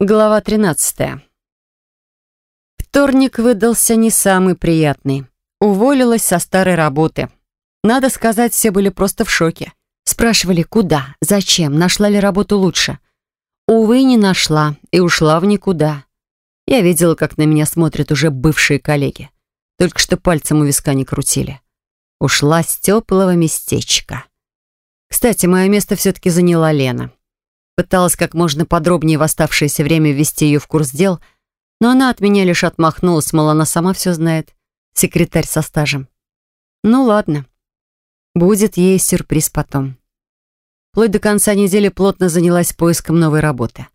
Глава 13. Вторник выдался не самый приятный. Уволилась со старой работы. Надо сказать, все были просто в шоке. Спрашивали, куда, зачем, нашла ли работу лучше. Увы, не нашла и ушла в никуда. Я видела, как на меня смотрят уже бывшие коллеги. Только что пальцем у виска не крутили. Ушла с теплого местечка. Кстати, мое место все-таки заняла Лена. Пыталась как можно подробнее в оставшееся время ввести ее в курс дел, но она от меня лишь отмахнулась, мол, она сама все знает. Секретарь со стажем. Ну ладно. Будет ей сюрприз потом. Вплоть до конца недели плотно занялась поиском новой работы.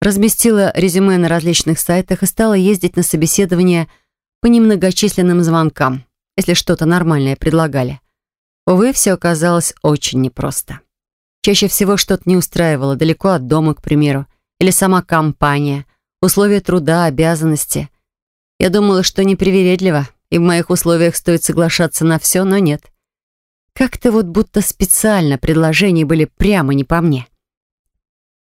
Разместила резюме на различных сайтах и стала ездить на собеседование по немногочисленным звонкам, если что-то нормальное предлагали. Увы, все оказалось очень непросто. Чаще всего что-то не устраивало, далеко от дома, к примеру, или сама компания, условия труда, обязанности. Я думала, что непривередливо, и в моих условиях стоит соглашаться на все, но нет. Как-то вот будто специально предложения были прямо не по мне.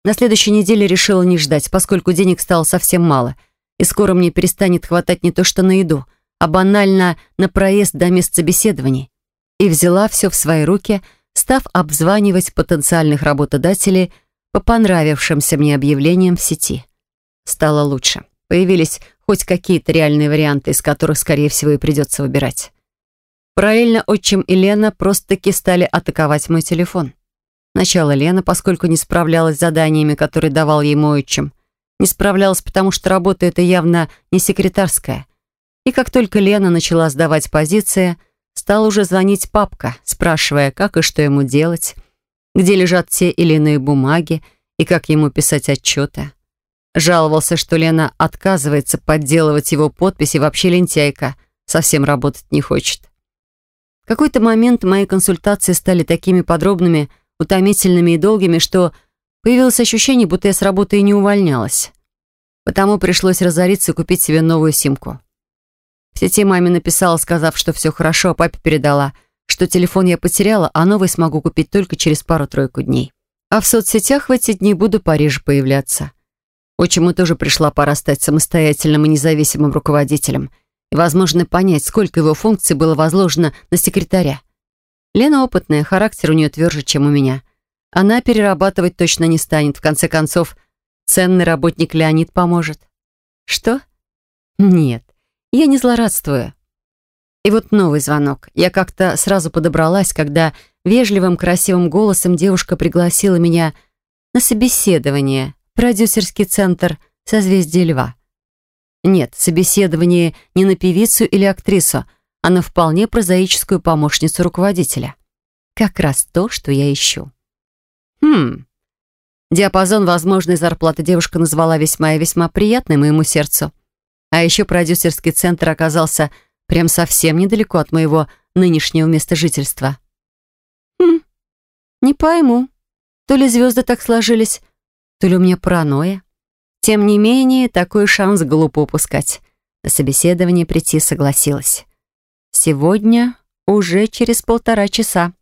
На следующей неделе решила не ждать, поскольку денег стало совсем мало, и скоро мне перестанет хватать не то что на еду, а банально на проезд до мест собеседований. И взяла все в свои руки – став обзванивать потенциальных работодателей по понравившимся мне объявлениям в сети. Стало лучше. Появились хоть какие-то реальные варианты, из которых, скорее всего, и придется выбирать. Параллельно отчим и Лена просто-таки стали атаковать мой телефон. Сначала Лена, поскольку не справлялась с заданиями, которые давал ей мой отчим. Не справлялась, потому что работа эта явно не секретарская. И как только Лена начала сдавать позиции – Стал уже звонить папка, спрашивая, как и что ему делать, где лежат те или иные бумаги и как ему писать отчеты. Жаловался, что Лена отказывается подделывать его подпись и вообще лентяйка, совсем работать не хочет. В какой-то момент мои консультации стали такими подробными, утомительными и долгими, что появилось ощущение, будто я с работы и не увольнялась. Потому пришлось разориться и купить себе новую симку. В сети маме написала, сказав, что все хорошо, а папе передала, что телефон я потеряла, а новый смогу купить только через пару-тройку дней. А в соцсетях в эти дни буду Париж появляться. Отчиму тоже пришла пора стать самостоятельным и независимым руководителем и, возможно, понять, сколько его функций было возложено на секретаря. Лена опытная, характер у нее тверже, чем у меня. Она перерабатывать точно не станет. В конце концов, ценный работник Леонид поможет. Что? Нет. Я не злорадствую. И вот новый звонок. Я как-то сразу подобралась, когда вежливым, красивым голосом девушка пригласила меня на собеседование в продюсерский центр «Созвездие льва». Нет, собеседование не на певицу или актрису, а на вполне прозаическую помощницу руководителя. Как раз то, что я ищу. Хм. Диапазон возможной зарплаты девушка назвала весьма и весьма приятный моему сердцу. А еще продюсерский центр оказался прям совсем недалеко от моего нынешнего места жительства. Хм, не пойму. То ли звезды так сложились, то ли у меня паранойя. Тем не менее, такой шанс глупо упускать. На собеседование прийти согласилась. Сегодня уже через полтора часа.